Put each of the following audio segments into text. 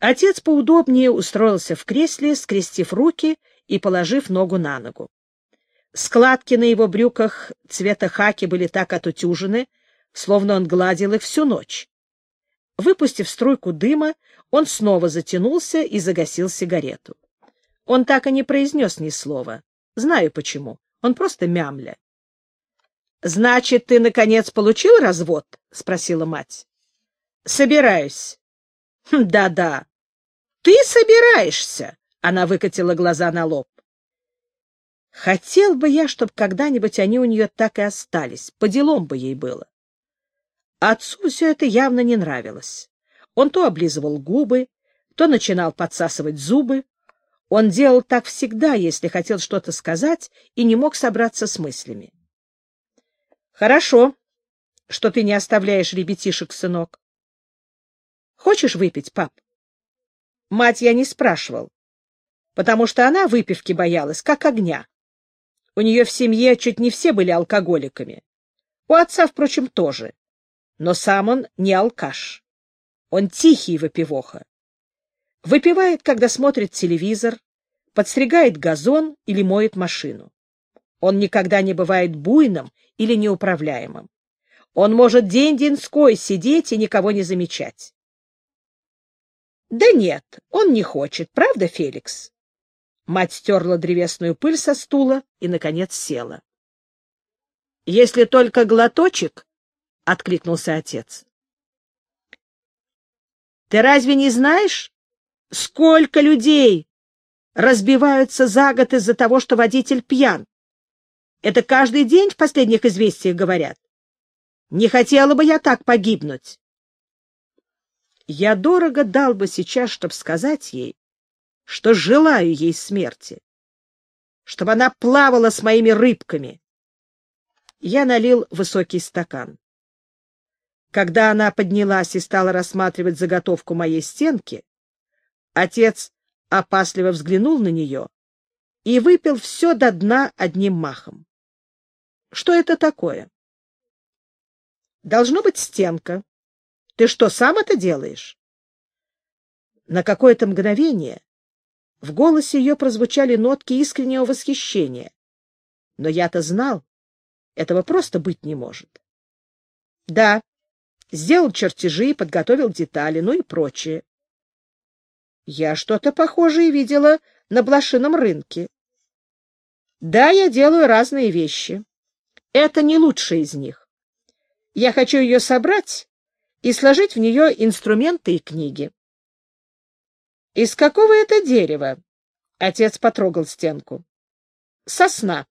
Отец поудобнее устроился в кресле, скрестив руки и положив ногу на ногу. Складки на его брюках цвета хаки были так отутюжены, словно он гладил их всю ночь. Выпустив струйку дыма, он снова затянулся и загасил сигарету. Он так и не произнес ни слова. Знаю почему. Он просто мямля. — Значит, ты, наконец, получил развод? — спросила мать. — Собираюсь. «Хм, — Да-да. — Ты собираешься? — она выкатила глаза на лоб. Хотел бы я, чтобы когда-нибудь они у нее так и остались, по делам бы ей было. Отцу все это явно не нравилось. Он то облизывал губы, то начинал подсасывать зубы. Он делал так всегда, если хотел что-то сказать и не мог собраться с мыслями. — Хорошо, что ты не оставляешь ребятишек, сынок. — Хочешь выпить, пап? Мать я не спрашивал, потому что она выпивки боялась, как огня. У нее в семье чуть не все были алкоголиками. У отца, впрочем, тоже. Но сам он не алкаш. Он тихий выпивоха. Выпивает, когда смотрит телевизор, подстригает газон или моет машину. Он никогда не бывает буйным или неуправляемым. Он может день-деньской сидеть и никого не замечать. Да нет, он не хочет, правда, Феликс? Мать стерла древесную пыль со стула и, наконец, села. — Если только глоточек, — откликнулся отец. — Ты разве не знаешь, сколько людей разбиваются за год из-за того, что водитель пьян? Это каждый день в последних известиях говорят. Не хотела бы я так погибнуть. Я дорого дал бы сейчас, чтобы сказать ей, что желаю ей смерти, чтобы она плавала с моими рыбками. Я налил высокий стакан. Когда она поднялась и стала рассматривать заготовку моей стенки, отец опасливо взглянул на нее и выпил все до дна одним махом. Что это такое? Должно быть стенка. Ты что, сам это делаешь? На какое-то мгновение в голосе ее прозвучали нотки искреннего восхищения. Но я-то знал, этого просто быть не может. Да, сделал чертежи, подготовил детали, ну и прочее. Я что-то похожее видела на блошином рынке. Да, я делаю разные вещи. Это не лучшие из них. Я хочу ее собрать и сложить в нее инструменты и книги. Из какого это дерева? Отец потрогал стенку. Сосна.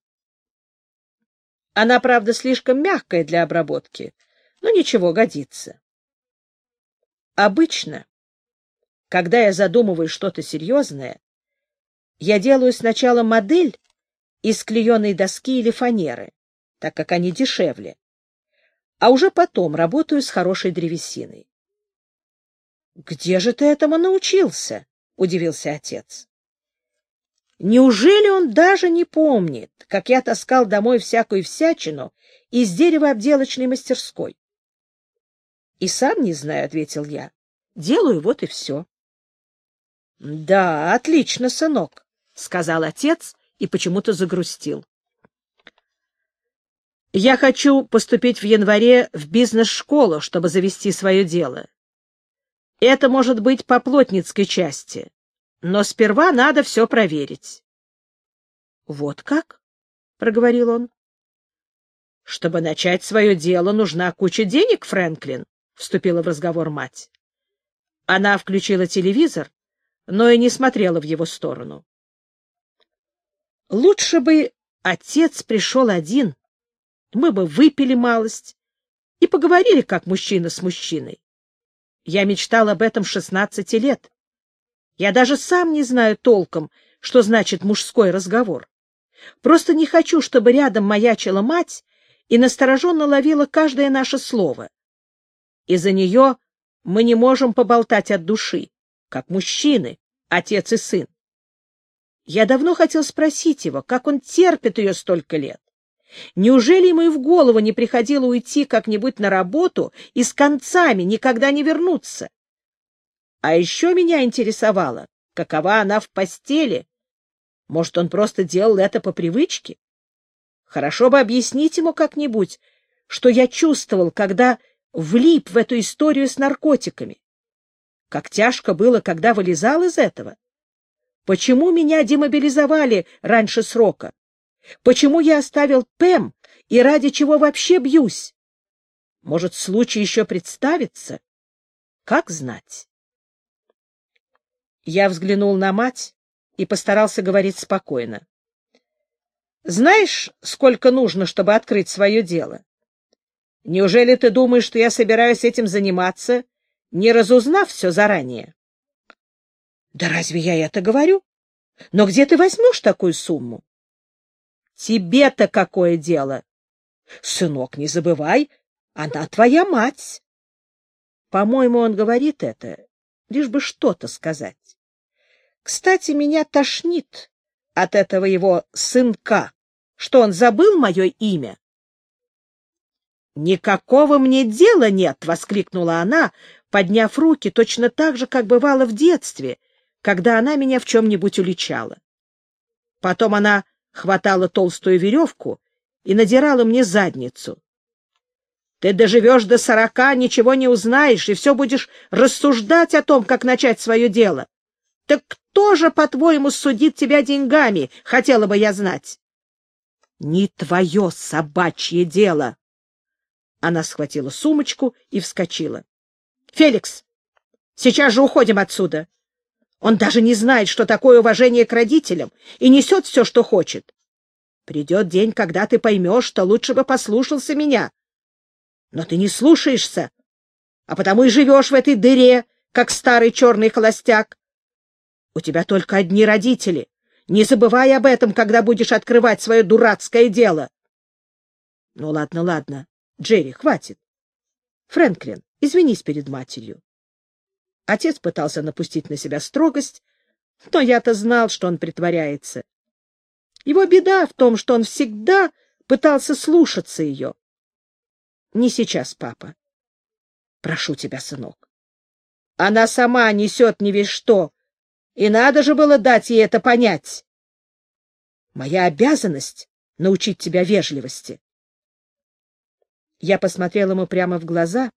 Она, правда, слишком мягкая для обработки, но ничего, годится. Обычно, когда я задумываю что-то серьезное, я делаю сначала модель из клееной доски или фанеры, так как они дешевле, а уже потом работаю с хорошей древесиной. — Где же ты этому научился? — удивился отец. Неужели он даже не помнит, как я таскал домой всякую всячину из деревообделочной мастерской? — И сам не знаю, — ответил я. — Делаю вот и все. — Да, отлично, сынок, — сказал отец и почему-то загрустил. — Я хочу поступить в январе в бизнес-школу, чтобы завести свое дело. Это может быть по плотницкой части, но сперва надо все проверить. — Вот как? — проговорил он. — Чтобы начать свое дело, нужна куча денег, Фрэнклин, — вступила в разговор мать. Она включила телевизор, но и не смотрела в его сторону. Лучше бы отец пришел один, мы бы выпили малость и поговорили, как мужчина с мужчиной. Я мечтал об этом шестнадцати лет. Я даже сам не знаю толком, что значит мужской разговор. Просто не хочу, чтобы рядом маячила мать и настороженно ловила каждое наше слово. Из-за нее мы не можем поболтать от души, как мужчины, отец и сын. Я давно хотел спросить его, как он терпит ее столько лет. Неужели ему и в голову не приходило уйти как-нибудь на работу и с концами никогда не вернуться? А еще меня интересовало, какова она в постели. Может, он просто делал это по привычке? Хорошо бы объяснить ему как-нибудь, что я чувствовал, когда влип в эту историю с наркотиками. Как тяжко было, когда вылезал из этого. Почему меня демобилизовали раньше срока? Почему я оставил Пэм и ради чего вообще бьюсь? Может, случай еще представится? Как знать? Я взглянул на мать и постарался говорить спокойно. Знаешь, сколько нужно, чтобы открыть свое дело? Неужели ты думаешь, что я собираюсь этим заниматься, не разузнав все заранее? Да разве я это говорю? Но где ты возьмешь такую сумму? Тебе-то какое дело? Сынок, не забывай, она твоя мать. По-моему, он говорит это, лишь бы что-то сказать. Кстати, меня тошнит от этого его сынка. Что, он забыл мое имя? «Никакого мне дела нет!» — воскликнула она, подняв руки точно так же, как бывало в детстве, когда она меня в чем-нибудь уличала. Потом она хватала толстую веревку и надирала мне задницу. Ты доживешь до сорока, ничего не узнаешь, и все будешь рассуждать о том, как начать свое дело. Так кто же, по-твоему, судит тебя деньгами, хотела бы я знать? Не твое собачье дело. Она схватила сумочку и вскочила. — Феликс, сейчас же уходим отсюда. Он даже не знает, что такое уважение к родителям, и несет все, что хочет. Придет день, когда ты поймешь, что лучше бы послушался меня. Но ты не слушаешься, а потому и живешь в этой дыре, как старый черный холостяк. У тебя только одни родители. Не забывай об этом, когда будешь открывать свое дурацкое дело. Ну, ладно, ладно. Джерри, хватит. Фрэнклин, извинись перед матерью. Отец пытался напустить на себя строгость, но я-то знал, что он притворяется. Его беда в том, что он всегда пытался слушаться ее. Не сейчас, папа. Прошу тебя, сынок. Она сама несет не весь что, и надо же было дать ей это понять. Моя обязанность — научить тебя вежливости. Я посмотрел ему прямо в глаза.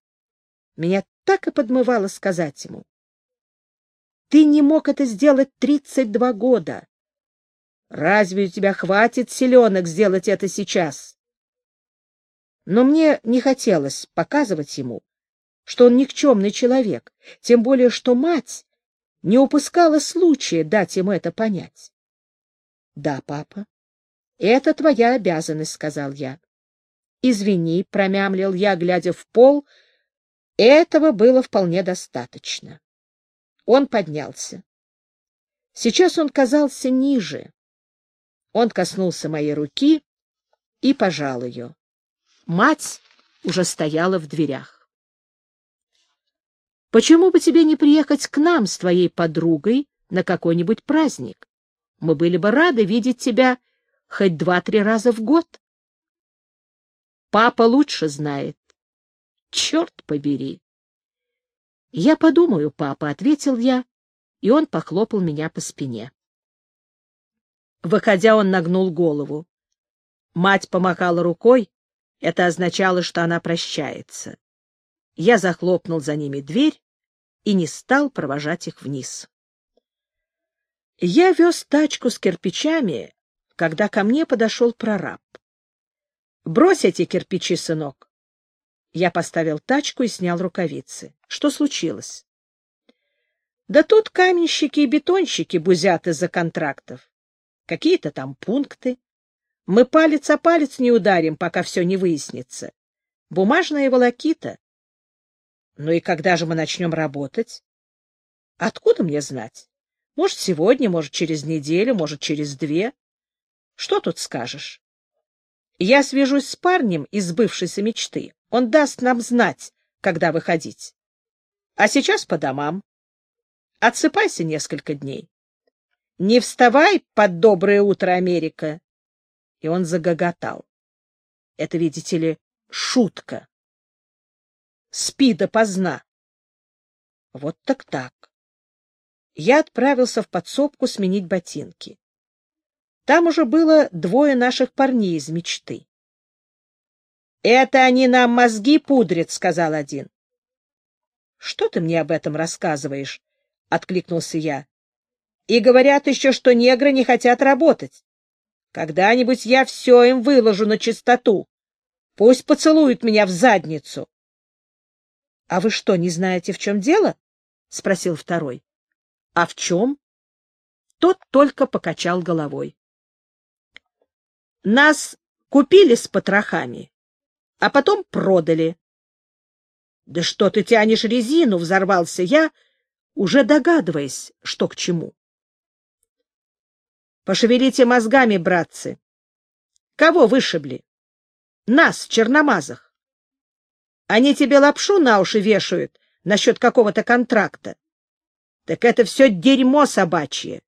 Меня так и подмывало сказать ему. Ты не мог это сделать тридцать два года. Разве у тебя хватит силенок сделать это сейчас? Но мне не хотелось показывать ему, что он никчемный человек, тем более что мать не упускала случая дать ему это понять. — Да, папа, это твоя обязанность, — сказал я. — Извини, — промямлил я, глядя в пол, — этого было вполне достаточно. Он поднялся. Сейчас он казался ниже. Он коснулся моей руки и пожал ее. Мать уже стояла в дверях. «Почему бы тебе не приехать к нам с твоей подругой на какой-нибудь праздник? Мы были бы рады видеть тебя хоть два-три раза в год». «Папа лучше знает». «Черт побери!» «Я подумаю, папа», — ответил я, и он похлопал меня по спине. Выходя, он нагнул голову. Мать помахала рукой, это означало, что она прощается. Я захлопнул за ними дверь и не стал провожать их вниз. Я вез тачку с кирпичами, когда ко мне подошел прораб. — Брось эти кирпичи, сынок. Я поставил тачку и снял рукавицы. Что случилось? — Да тут каменщики и бетонщики бузят из-за контрактов. Какие-то там пункты. Мы палец о палец не ударим, пока все не выяснится. Бумажная волокита. Ну и когда же мы начнем работать? Откуда мне знать? Может, сегодня, может, через неделю, может, через две. Что тут скажешь? Я свяжусь с парнем из бывшейся мечты. Он даст нам знать, когда выходить. А сейчас по домам. Отсыпайся несколько дней. Не вставай под доброе утро, Америка и он загоготал. Это, видите ли, шутка. Спи допоздна. Вот так так. я отправился в подсобку сменить ботинки. Там уже было двое наших парней из мечты. — Это они нам мозги пудрят, — сказал один. — Что ты мне об этом рассказываешь? — откликнулся я. — И говорят еще, что негры не хотят работать. Когда-нибудь я все им выложу на чистоту. Пусть поцелуют меня в задницу. — А вы что, не знаете, в чем дело? — спросил второй. — А в чем? Тот только покачал головой. Нас купили с потрохами, а потом продали. — Да что ты тянешь резину? — взорвался я, уже догадываясь, что к чему. — Пошевелите мозгами, братцы. Кого вышибли? Нас, черномазах. Они тебе лапшу на уши вешают насчет какого-то контракта. Так это все дерьмо собачье.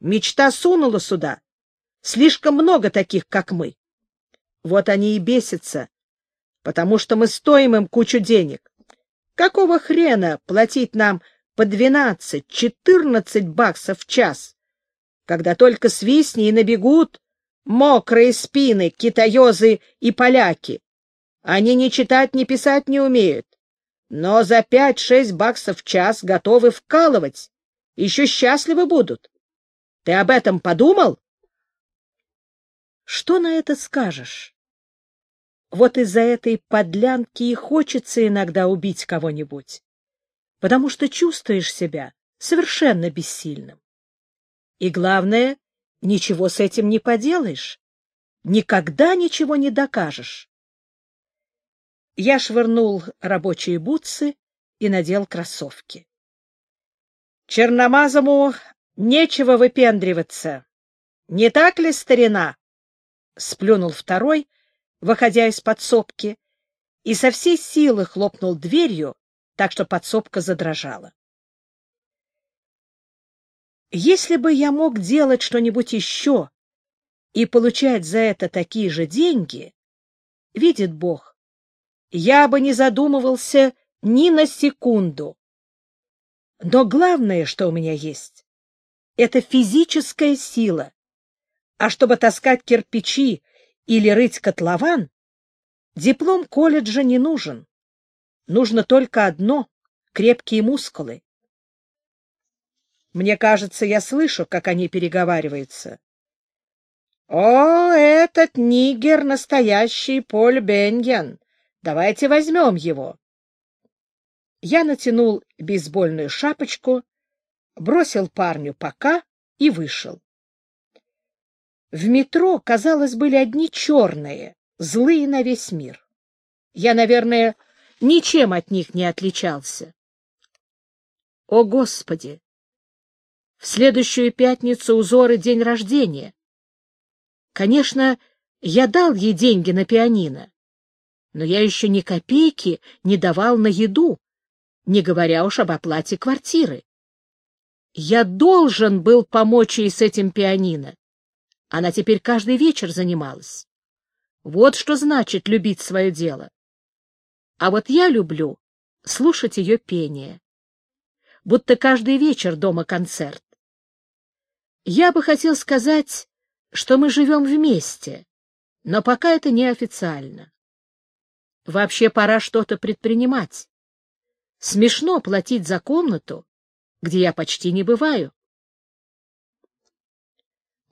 Мечта сунула сюда Слишком много таких, как мы. Вот они и бесятся, потому что мы стоим им кучу денег. Какого хрена платить нам по двенадцать-четырнадцать баксов в час, когда только свистни и набегут мокрые спины, китаёзы и поляки? Они ни читать, ни писать не умеют, но за пять-шесть баксов в час готовы вкалывать, еще счастливы будут. Ты об этом подумал? Что на это скажешь? Вот из-за этой подлянки и хочется иногда убить кого-нибудь, потому что чувствуешь себя совершенно бессильным. И главное, ничего с этим не поделаешь, никогда ничего не докажешь. Я швырнул рабочие бутсы и надел кроссовки. Черномазому нечего выпендриваться. Не так ли, старина? — сплюнул второй, выходя из подсобки, и со всей силы хлопнул дверью, так что подсобка задрожала. Если бы я мог делать что-нибудь еще и получать за это такие же деньги, видит Бог, я бы не задумывался ни на секунду. Но главное, что у меня есть, — это физическая сила, а чтобы таскать кирпичи или рыть котлован, диплом колледжа не нужен. Нужно только одно — крепкие мускулы. Мне кажется, я слышу, как они переговариваются. «О, этот нигер — настоящий Поль Беньян! Давайте возьмем его!» Я натянул бейсбольную шапочку, бросил парню пока и вышел. В метро, казалось, были одни черные, злые на весь мир. Я, наверное, ничем от них не отличался. О, Господи! В следующую пятницу узоры день рождения. Конечно, я дал ей деньги на пианино, но я еще ни копейки не давал на еду, не говоря уж об оплате квартиры. Я должен был помочь ей с этим пианино. Она теперь каждый вечер занималась. Вот что значит любить свое дело. А вот я люблю слушать ее пение. Будто каждый вечер дома концерт. Я бы хотел сказать, что мы живем вместе, но пока это неофициально. Вообще пора что-то предпринимать. Смешно платить за комнату, где я почти не бываю.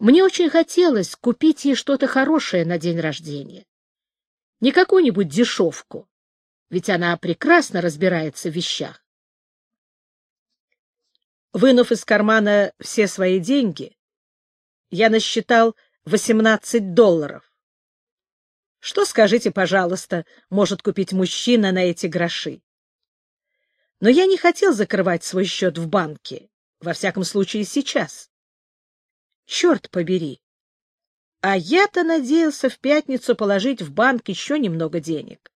Мне очень хотелось купить ей что-то хорошее на день рождения. Не какую-нибудь дешевку, ведь она прекрасно разбирается в вещах. Вынув из кармана все свои деньги, я насчитал 18 долларов. Что, скажите, пожалуйста, может купить мужчина на эти гроши? Но я не хотел закрывать свой счет в банке, во всяком случае сейчас. Черт побери! А я-то надеялся в пятницу положить в банк еще немного денег.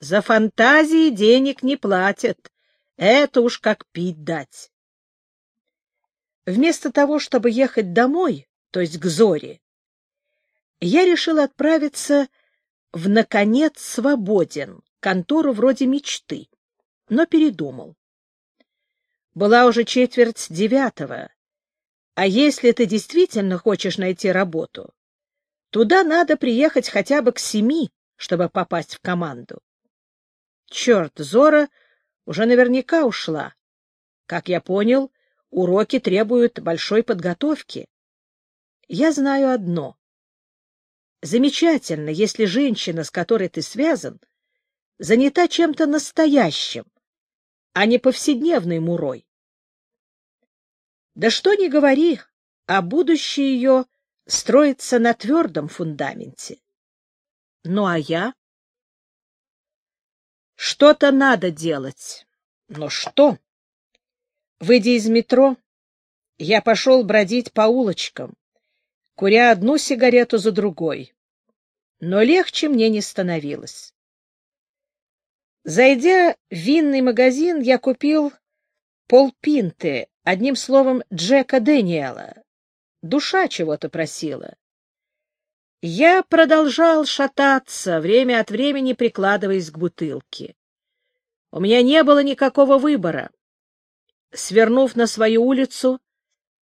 За фантазии денег не платят. Это уж как пить дать. Вместо того, чтобы ехать домой, то есть к Зоре, я решил отправиться в «Наконец свободен», контору вроде мечты, но передумал. Была уже четверть девятого. А если ты действительно хочешь найти работу, туда надо приехать хотя бы к семи, чтобы попасть в команду. Черт, Зора уже наверняка ушла. Как я понял, уроки требуют большой подготовки. Я знаю одно. Замечательно, если женщина, с которой ты связан, занята чем-то настоящим, а не повседневной мурой. Да что ни говори, а будущее ее строится на твердом фундаменте. Ну а я? Что-то надо делать. Но что? Выйдя из метро, я пошел бродить по улочкам, куря одну сигарету за другой. Но легче мне не становилось. Зайдя в винный магазин, я купил полпинты, одним словом, Джека Дэниела. Душа чего-то просила. Я продолжал шататься, время от времени прикладываясь к бутылке. У меня не было никакого выбора. Свернув на свою улицу,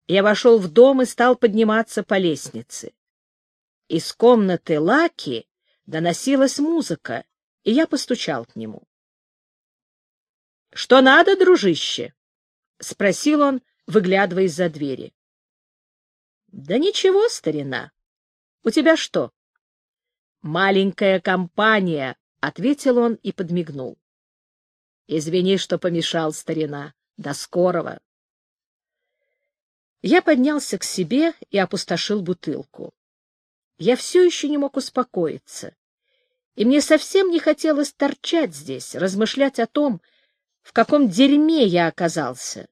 я вошел в дом и стал подниматься по лестнице. Из комнаты Лаки доносилась музыка, и я постучал к нему. — Что надо, дружище? — спросил он, выглядывая из-за двери. — Да ничего, старина. У тебя что? — Маленькая компания, — ответил он и подмигнул. — Извини, что помешал, старина. До скорого. Я поднялся к себе и опустошил бутылку. Я все еще не мог успокоиться и мне совсем не хотелось торчать здесь, размышлять о том, в каком дерьме я оказался.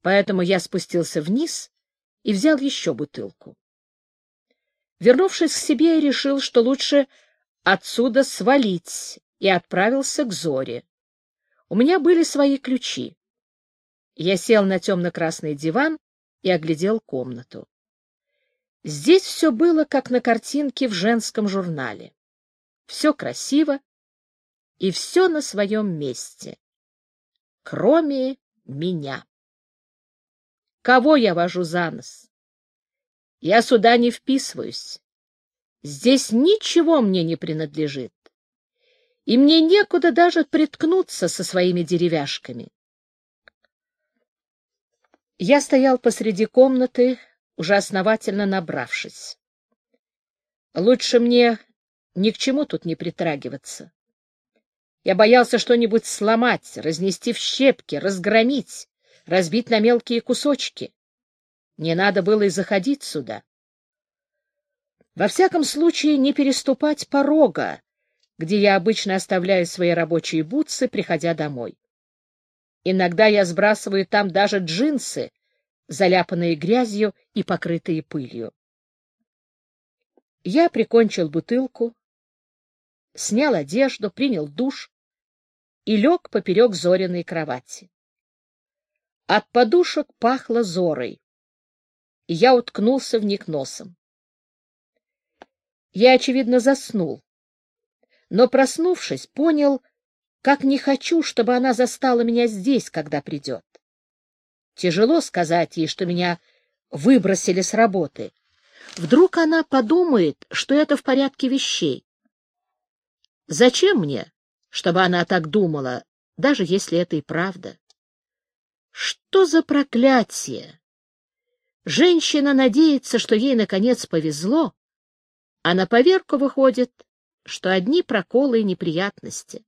Поэтому я спустился вниз и взял еще бутылку. Вернувшись к себе, я решил, что лучше отсюда свалить, и отправился к Зоре. У меня были свои ключи. Я сел на темно-красный диван и оглядел комнату. Здесь все было, как на картинке в женском журнале все красиво и все на своем месте, кроме меня. Кого я вожу за нос? Я сюда не вписываюсь. Здесь ничего мне не принадлежит, и мне некуда даже приткнуться со своими деревяшками. Я стоял посреди комнаты, уже основательно набравшись. Лучше мне ни к чему тут не притрагиваться. Я боялся что-нибудь сломать, разнести в щепки, разгромить, разбить на мелкие кусочки. Не надо было и заходить сюда. Во всяком случае, не переступать порога, где я обычно оставляю свои рабочие бутсы, приходя домой. Иногда я сбрасываю там даже джинсы, заляпанные грязью и покрытые пылью. Я прикончил бутылку, снял одежду, принял душ и лег поперек Зориной кровати. От подушек пахло Зорой, и я уткнулся в них носом. Я, очевидно, заснул, но, проснувшись, понял, как не хочу, чтобы она застала меня здесь, когда придет. Тяжело сказать ей, что меня выбросили с работы. Вдруг она подумает, что это в порядке вещей. Зачем мне, чтобы она так думала, даже если это и правда? Что за проклятие? Женщина надеется, что ей, наконец, повезло, а на поверку выходит, что одни проколы и неприятности.